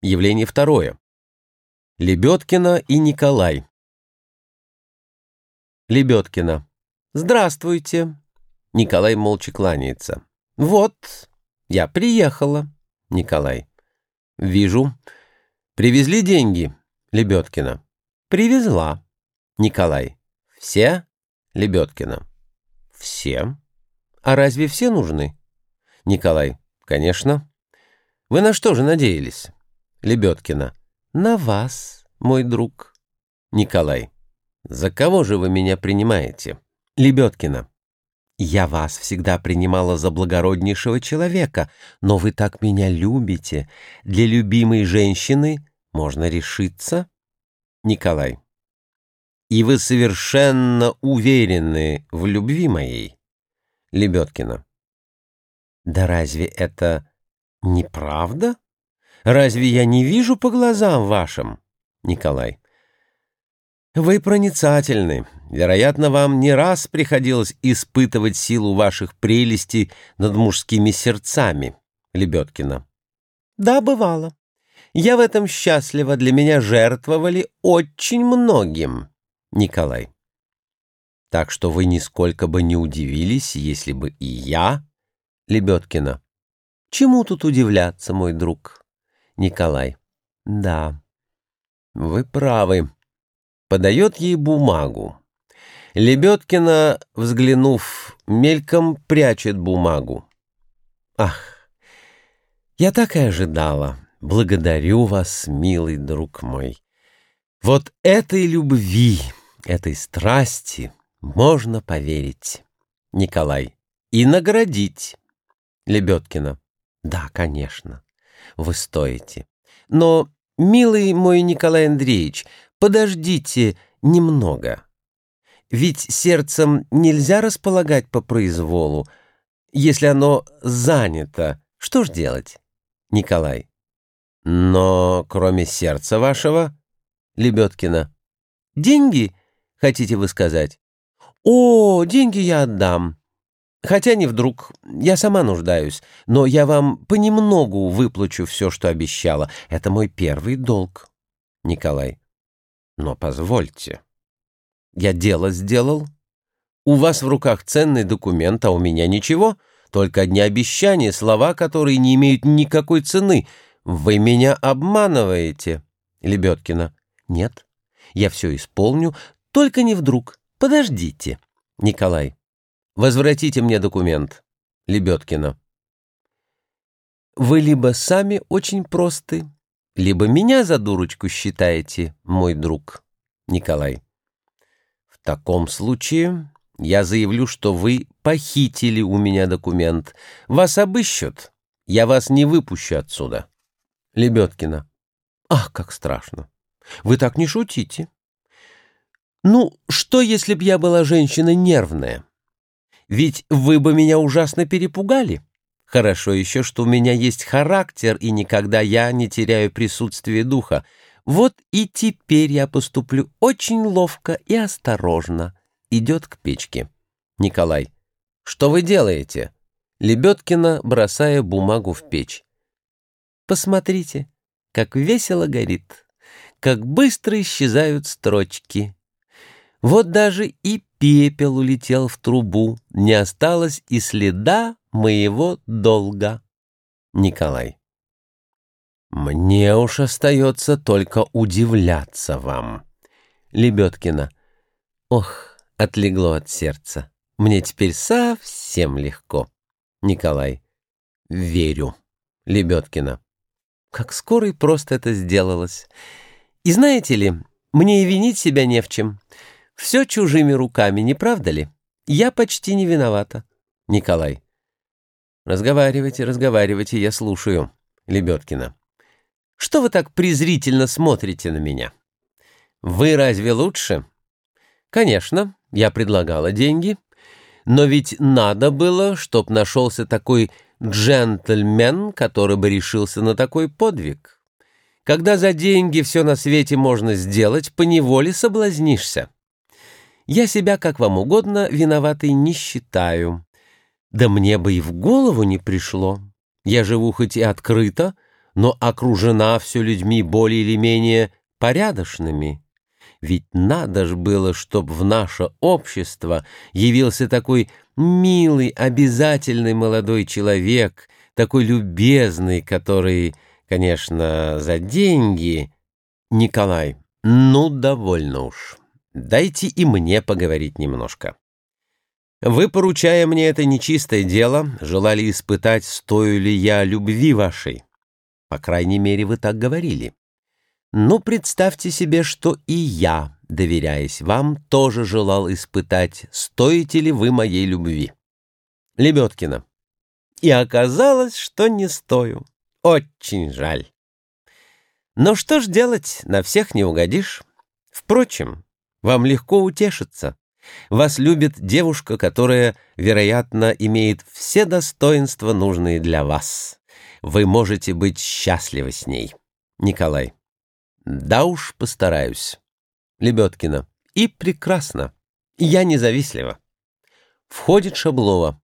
Явление второе. Лебедкина и Николай. Лебедкина. Здравствуйте. Николай молча кланяется. Вот, я приехала. Николай. Вижу. Привезли деньги. Лебедкина. Привезла. Николай. Все? Лебедкина. Все. А разве все нужны? Николай. Конечно. Вы на что же надеялись? Лебедкина. На вас, мой друг. Николай. За кого же вы меня принимаете? Лебедкина. Я вас всегда принимала за благороднейшего человека, но вы так меня любите. Для любимой женщины можно решиться? Николай. И вы совершенно уверены в любви моей? Лебедкина. Да разве это неправда? Разве я не вижу по глазам вашим? Николай. Вы проницательны. Вероятно, вам не раз приходилось испытывать силу ваших прелестей над мужскими сердцами. Лебедкина. Да, бывало. Я в этом счастлива. Для меня жертвовали очень многим. Николай. Так что вы нисколько бы не удивились, если бы и я... Лебедкина. Чему тут удивляться, мой друг? Николай. Да, вы правы. Подает ей бумагу. Лебедкина, взглянув мельком, прячет бумагу. Ах, я так и ожидала. Благодарю вас, милый друг мой. Вот этой любви, этой страсти можно поверить. Николай. И наградить. Лебедкина. Да, конечно вы стоите. Но, милый мой Николай Андреевич, подождите немного. Ведь сердцем нельзя располагать по произволу. Если оно занято, что ж делать? Николай. Но кроме сердца вашего, Лебедкина. Деньги, хотите вы сказать? О, деньги я отдам. Хотя не вдруг, я сама нуждаюсь, но я вам понемногу выплачу все, что обещала. Это мой первый долг. Николай. Но позвольте. Я дело сделал. У вас в руках ценный документ, а у меня ничего. Только одни обещания, слова, которые не имеют никакой цены. Вы меня обманываете. Лебедкина. Нет, я все исполню, только не вдруг. Подождите. Николай. Возвратите мне документ. Лебедкина. Вы либо сами очень просты, либо меня за дурочку считаете, мой друг. Николай. В таком случае я заявлю, что вы похитили у меня документ. Вас обыщут. Я вас не выпущу отсюда. Лебедкина. Ах, как страшно. Вы так не шутите. Ну, что, если б я была женщина нервная? Ведь вы бы меня ужасно перепугали. Хорошо еще, что у меня есть характер, и никогда я не теряю присутствие духа. Вот и теперь я поступлю очень ловко и осторожно. Идет к печке. Николай. Что вы делаете? Лебедкина, бросая бумагу в печь. Посмотрите, как весело горит, как быстро исчезают строчки. Вот даже и пепел улетел в трубу, не осталось и следа моего долга. Николай. Мне уж остается только удивляться вам. Лебедкина. Ох, отлегло от сердца. Мне теперь совсем легко. Николай. Верю. Лебедкина. Как скоро и просто это сделалось. И знаете ли, мне и винить себя не в чем. Все чужими руками, не правда ли? Я почти не виновата. Николай. Разговаривайте, разговаривайте, я слушаю. Лебедкина. Что вы так презрительно смотрите на меня? Вы разве лучше? Конечно, я предлагала деньги, но ведь надо было, чтоб нашелся такой джентльмен, который бы решился на такой подвиг. Когда за деньги все на свете можно сделать, поневоле соблазнишься. Я себя, как вам угодно, виноватой не считаю. Да мне бы и в голову не пришло. Я живу хоть и открыто, но окружена все людьми более или менее порядочными. Ведь надо ж было, чтоб в наше общество явился такой милый, обязательный молодой человек, такой любезный, который, конечно, за деньги... Николай, ну, довольно уж. Дайте и мне поговорить немножко. Вы, поручая мне это нечистое дело, желали испытать, стою ли я любви вашей. По крайней мере, вы так говорили. Ну, представьте себе, что и я, доверяясь вам, тоже желал испытать, стоите ли вы моей любви. Лебедкина. И оказалось, что не стою. Очень жаль. Но что ж делать, на всех не угодишь. Впрочем, вам легко утешиться. Вас любит девушка, которая, вероятно, имеет все достоинства, нужные для вас. Вы можете быть счастливы с ней. Николай. Да уж постараюсь. Лебедкина. И прекрасно. Я независлива. Входит Шаблова.